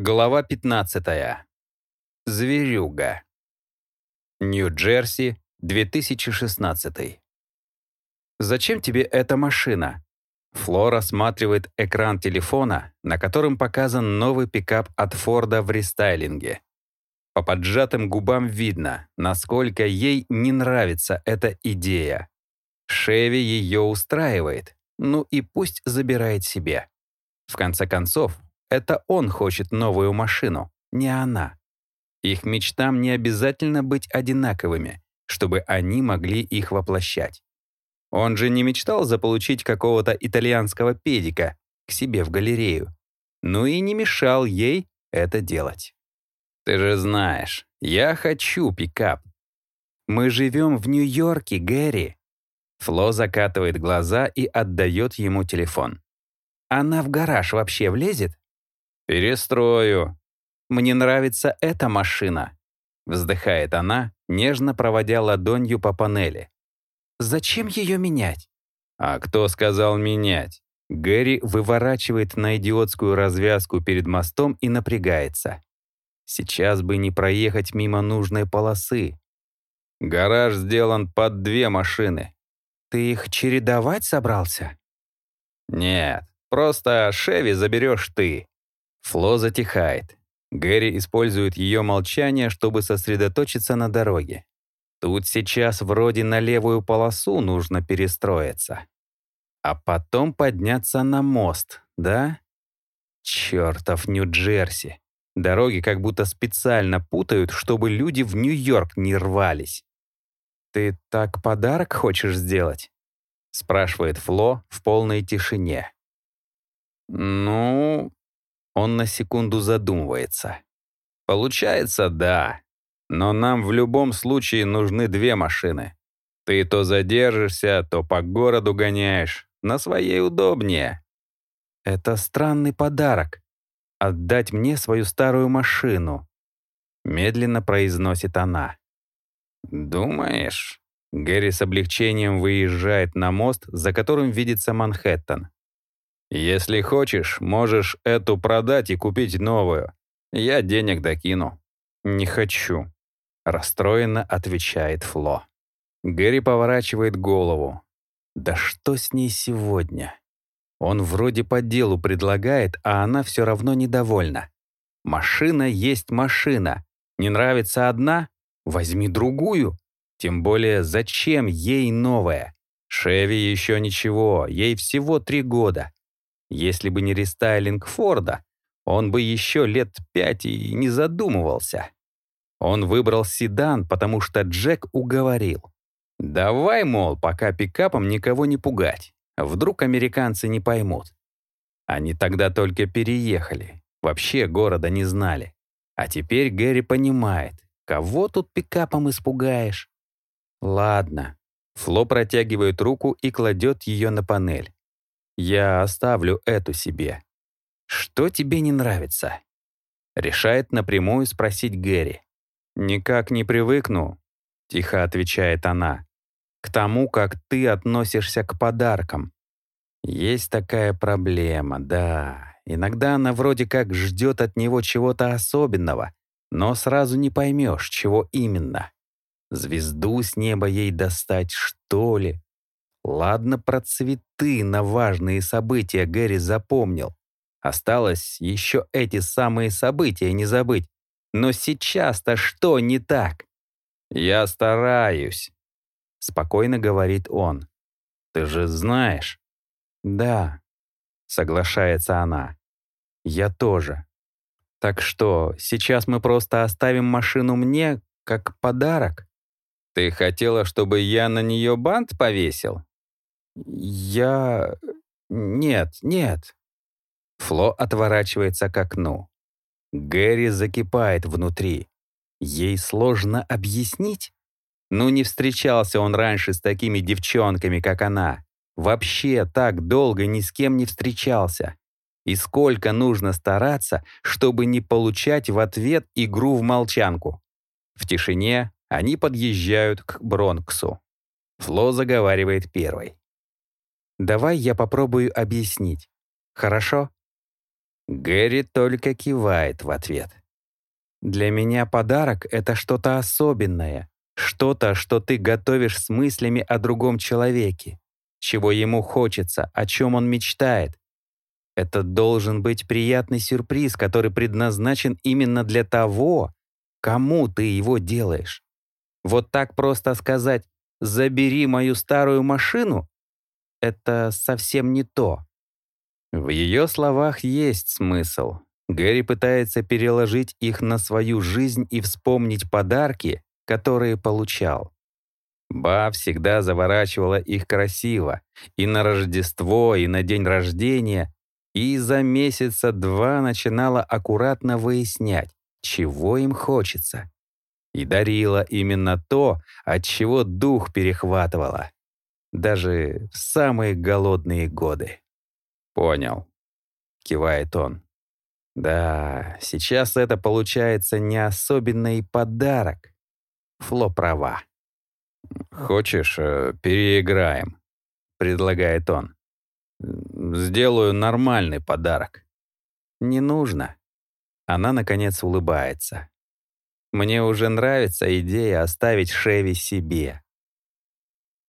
Глава 15. Зверюга. Нью-Джерси, 2016. «Зачем тебе эта машина?» Фло рассматривает экран телефона, на котором показан новый пикап от Форда в рестайлинге. По поджатым губам видно, насколько ей не нравится эта идея. Шеви ее устраивает, ну и пусть забирает себе. В конце концов, это он хочет новую машину, не она. Их мечтам не обязательно быть одинаковыми, чтобы они могли их воплощать. Он же не мечтал заполучить какого-то итальянского педика к себе в галерею. Ну и не мешал ей это делать. Ты же знаешь, я хочу пикап. Мы живем в Нью-Йорке, Гэри. Фло закатывает глаза и отдает ему телефон. Она в гараж вообще влезет? «Перестрою. Мне нравится эта машина», — вздыхает она, нежно проводя ладонью по панели. «Зачем ее менять?» «А кто сказал менять?» Гэри выворачивает на идиотскую развязку перед мостом и напрягается. Сейчас бы не проехать мимо нужной полосы. Гараж сделан под две машины. Ты их чередовать собрался? Нет, просто Шеви заберешь ты. Фло затихает. Гэри использует ее молчание, чтобы сосредоточиться на дороге. Тут сейчас вроде на левую полосу нужно перестроиться. А потом подняться на мост, да? Чёртов Нью-Джерси. Дороги как будто специально путают, чтобы люди в Нью-Йорк не рвались. «Ты так подарок хочешь сделать?» — спрашивает Фло в полной тишине. «Ну, он на секунду задумывается. Получается, да. Но нам в любом случае нужны две машины. Ты то задержишься, то по городу гоняешь. На своей удобнее. Это странный подарок. Отдать мне свою старую машину. Медленно произносит она. Думаешь? Гэри с облегчением выезжает на мост, за которым видится Манхэттен. Если хочешь, можешь эту продать и купить новую. Я денег докину». «Не хочу», — расстроенно отвечает Фло. Гэри поворачивает голову. «Да что с ней сегодня?» Он вроде по делу предлагает, а она все равно недовольна. Машина есть машина. Не нравится одна? Возьми другую. Тем более, зачем ей новая? Шеви еще ничего, ей всего три года. Если бы не рестайлинг Форда, он бы еще лет пять и не задумывался. Он выбрал седан, потому что Джек уговорил. Давай, мол, пока пикапом никого не пугать. Вдруг американцы не поймут. Они тогда только переехали. Вообще города не знали. А теперь Гэри понимает, кого тут пикапом испугаешь. Ладно. Фло протягивает руку и кладет ее на панель. Я оставлю эту себе. Что тебе не нравится? Решает напрямую спросить Гэри. Никак не привыкну, тихо отвечает она. К тому, как ты относишься к подаркам. Есть такая проблема, да. Иногда она вроде как ждет от него чего-то особенного, но сразу не поймешь, чего именно. Звезду с неба ей достать, что ли? Ладно, про цветы на важные события Гэри запомнил. Осталось еще эти самые события не забыть. Но сейчас-то что не так? «Я стараюсь», — спокойно говорит он. «Ты же знаешь». «Да», — соглашается она. «Я тоже. Так что, сейчас мы просто оставим машину мне как подарок?» «Ты хотела, чтобы я на нее бант повесил?» «Я... нет, нет». Фло отворачивается к окну. Гэри закипает внутри. Ей сложно объяснить. Ну не встречался он раньше с такими девчонками, как она. Вообще так долго ни с кем не встречался. И сколько нужно стараться, чтобы не получать в ответ игру в молчанку. В тишине они подъезжают к Бронксу. Фло заговаривает первой. Давай я попробую объяснить. Хорошо? Гэри только кивает в ответ. «Для меня подарок — это что-то особенное, что-то, что ты готовишь с мыслями о другом человеке, чего ему хочется, о чем он мечтает. Это должен быть приятный сюрприз, который предназначен именно для того, кому ты его делаешь. Вот так просто сказать «забери мою старую машину» — это совсем не то. В ее словах есть смысл. Гэри пытается переложить их на свою жизнь и вспомнить подарки, которые получал. Ба всегда заворачивала их красиво, и на Рождество, и на день рождения, и за месяца два начинала аккуратно выяснять, чего им хочется. И дарила именно то, от чего дух перехватывала. Даже в самые голодные годы. «Понял», — кивает он. «Да, сейчас это получается не особенный подарок, Фло права. «Хочешь, э, переиграем?» — предлагает он. «Сделаю нормальный подарок». «Не нужно». Она, наконец, улыбается. «Мне уже нравится идея оставить Шеви себе».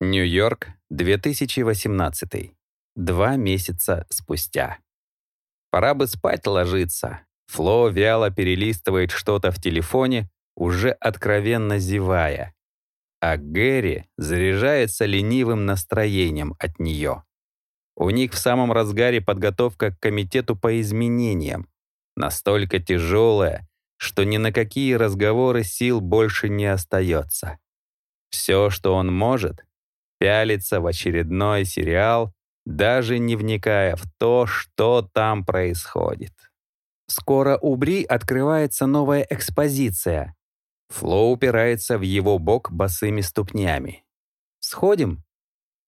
Нью-Йорк, 2018. Два месяца спустя. Пора бы спать ложиться. Фло вяло перелистывает что-то в телефоне, уже откровенно зевая, а Гэри заряжается ленивым настроением от нее. У них в самом разгаре подготовка к комитету по изменениям, настолько тяжелая, что ни на какие разговоры сил больше не остается. Все, что он может, пялиться в очередной сериал, даже не вникая в то, что там происходит. Скоро у Бри открывается новая экспозиция, Фло упирается в его бок босыми ступнями. «Сходим?»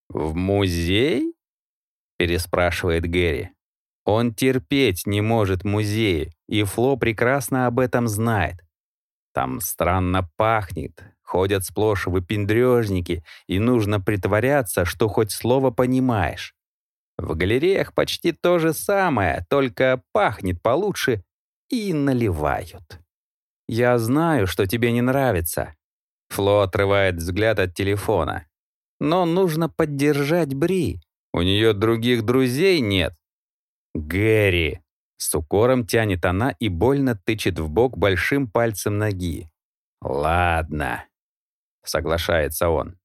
«В музей?» — переспрашивает Гэри. Он терпеть не может музеи, и Фло прекрасно об этом знает. Там странно пахнет, ходят сплошь выпендрежники, и нужно притворяться, что хоть слово понимаешь. В галереях почти то же самое, только пахнет получше и наливают. «Я знаю, что тебе не нравится». Фло отрывает взгляд от телефона. «Но нужно поддержать Бри. У нее других друзей нет». «Гэри!» С укором тянет она и больно тычет в бок большим пальцем ноги. «Ладно», — соглашается он.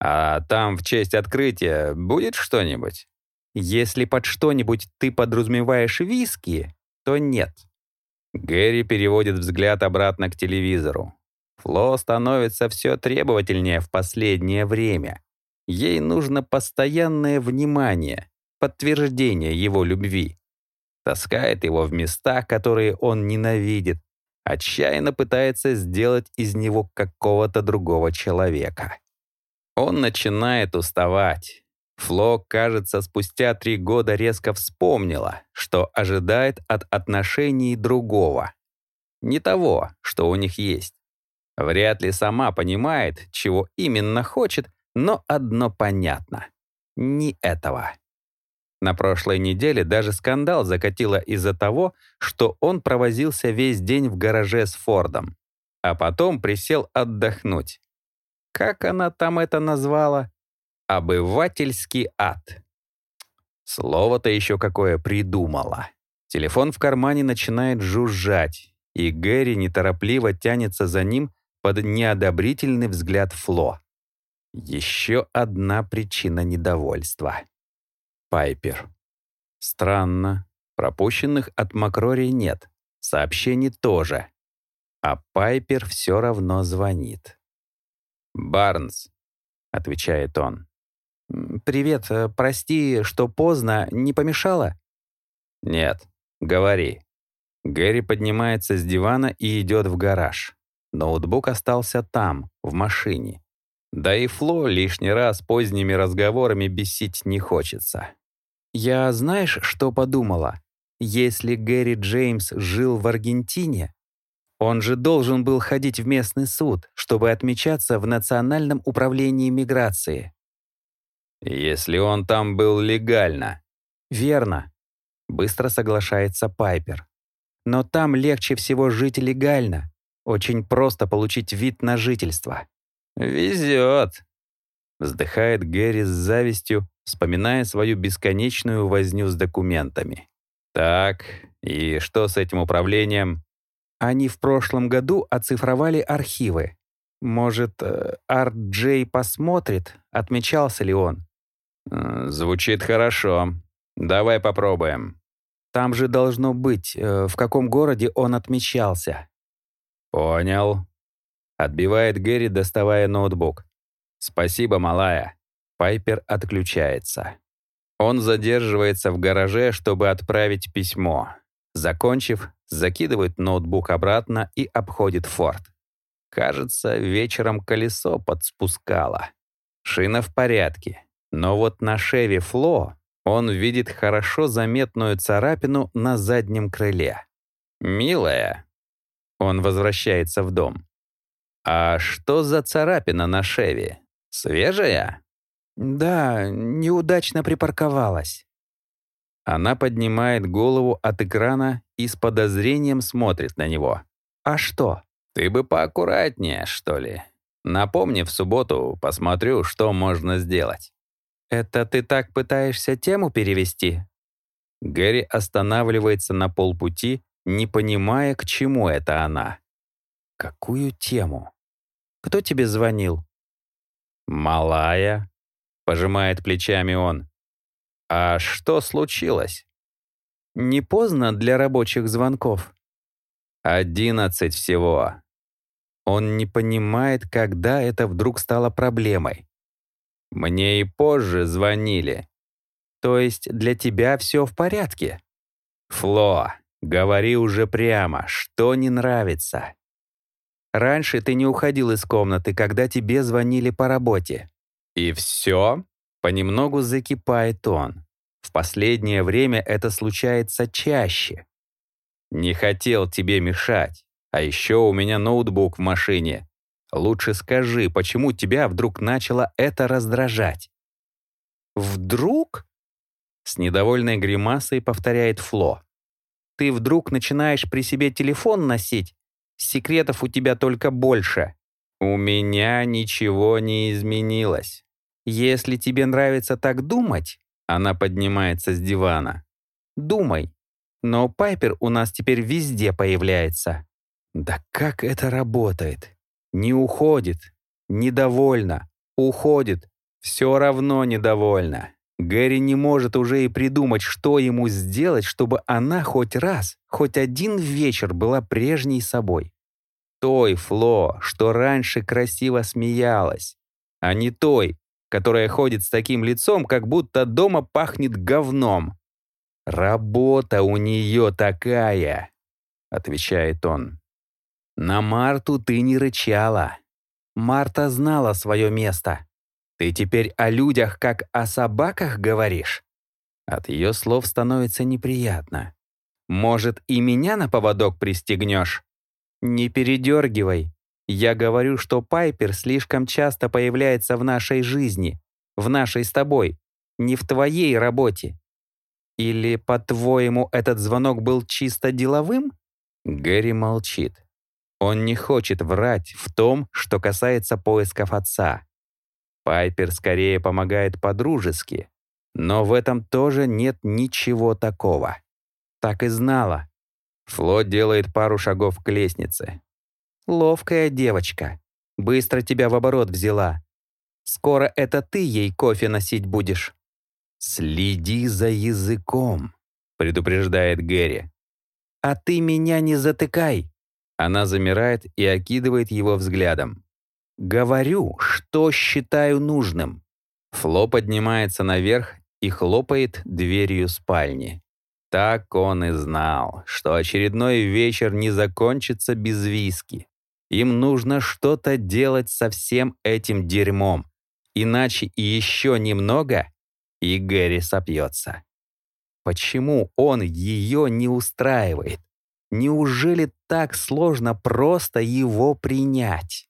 «А там в честь открытия будет что-нибудь?» «Если под что-нибудь ты подразумеваешь виски, то нет», Гэри переводит взгляд обратно к телевизору. Фло становится все требовательнее в последнее время. Ей нужно постоянное внимание, подтверждение его любви. Таскает его в места, которые он ненавидит, отчаянно пытается сделать из него какого-то другого человека. Он начинает уставать, Фло, кажется, спустя три года резко вспомнила, что ожидает от отношений другого. Не того, что у них есть. Вряд ли сама понимает, чего именно хочет, но одно понятно. Не этого. На прошлой неделе даже скандал закатила из-за того, что он провозился весь день в гараже с Фордом, а потом присел отдохнуть. Как она там это назвала? Обывательский ад. Слово-то еще какое придумала. Телефон в кармане начинает жужжать, и Гэри неторопливо тянется за ним под неодобрительный взгляд Фло. Еще одна причина недовольства. Пайпер. Странно. Пропущенных от Макрори нет. Сообщений тоже. А Пайпер все равно звонит. «Барнс», — отвечает он. «Привет, э, прости, что поздно, не помешало?» «Нет, говори». Гэри поднимается с дивана и идет в гараж. Ноутбук остался там, в машине. Да и Фло лишний раз поздними разговорами бесить не хочется. «Я знаешь, что подумала? Если Гэри Джеймс жил в Аргентине, он же должен был ходить в местный суд, чтобы отмечаться в Национальном управлении миграции. Если он там был легально. Верно. Быстро соглашается Пайпер. Но там легче всего жить легально. Очень просто получить вид на жительство. «Везет», — вздыхает Гэри с завистью, вспоминая свою бесконечную возню с документами. «Так, и что с этим управлением?» Они в прошлом году оцифровали архивы. Может, э, Арт Джей посмотрит, отмечался ли он? Звучит хорошо. Давай попробуем. Там же должно быть, э, в каком городе он отмечался. Понял. Отбивает Гэри, доставая ноутбук. Спасибо, малая. Пайпер отключается. Он задерживается в гараже, чтобы отправить письмо. Закончив, закидывает ноутбук обратно и обходит форт. Кажется, вечером колесо подспускало. Шина в порядке. Но вот на шеве Фло он видит хорошо заметную царапину на заднем крыле. «Милая». Он возвращается в дом. «А что за царапина на шеве? Свежая?» «Да, неудачно припарковалась». Она поднимает голову от экрана и с подозрением смотрит на него. «А что?» «Ты бы поаккуратнее, что ли. Напомни в субботу, посмотрю, что можно сделать». «Это ты так пытаешься тему перевести?» Гэри останавливается на полпути, не понимая, к чему это она. «Какую тему? Кто тебе звонил?» «Малая», — пожимает плечами он. «А что случилось?» «Не поздно для рабочих звонков?» «Одиннадцать всего». Он не понимает, когда это вдруг стало проблемой. Мне и позже звонили. То есть для тебя все в порядке? Фло, говори уже прямо, что не нравится. Раньше ты не уходил из комнаты, когда тебе звонили по работе. И все? Понемногу закипает он. В последнее время это случается чаще. Не хотел тебе мешать. А еще у меня ноутбук в машине. Лучше скажи, почему тебя вдруг начало это раздражать? «Вдруг?» С недовольной гримасой повторяет Фло. «Ты вдруг начинаешь при себе телефон носить? Секретов у тебя только больше». «У меня ничего не изменилось». «Если тебе нравится так думать...» Она поднимается с дивана. «Думай. Но Пайпер у нас теперь везде появляется». Да как это работает? Не уходит, недовольна, уходит, все равно недовольна. Гэри не может уже и придумать, что ему сделать, чтобы она хоть раз, хоть один вечер была прежней собой. Той Фло, что раньше красиво смеялась, а не той, которая ходит с таким лицом, как будто дома пахнет говном. «Работа у нее такая», — отвечает он. На Марту ты не рычала. Марта знала свое место. Ты теперь о людях, как о собаках говоришь? От ее слов становится неприятно. Может, и меня на поводок пристегнешь? Не передергивай. Я говорю, что Пайпер слишком часто появляется в нашей жизни, в нашей с тобой, не в твоей работе. Или, по-твоему, этот звонок был чисто деловым? Гэри молчит. Он не хочет врать в том, что касается поисков отца. Пайпер скорее помогает по-дружески, но в этом тоже нет ничего такого. Так и знала. Фло делает пару шагов к лестнице. «Ловкая девочка. Быстро тебя в оборот взяла. Скоро это ты ей кофе носить будешь». «Следи за языком», — предупреждает Гэри. «А ты меня не затыкай», она замирает и окидывает его взглядом. «Говорю, что считаю нужным». Фло поднимается наверх и хлопает дверью спальни. Так он и знал, что очередной вечер не закончится без виски. Им нужно что-то делать со всем этим дерьмом. Иначе и еще немного, и Гэри сопьется. Почему он ее не устраивает? Неужели так сложно просто его принять?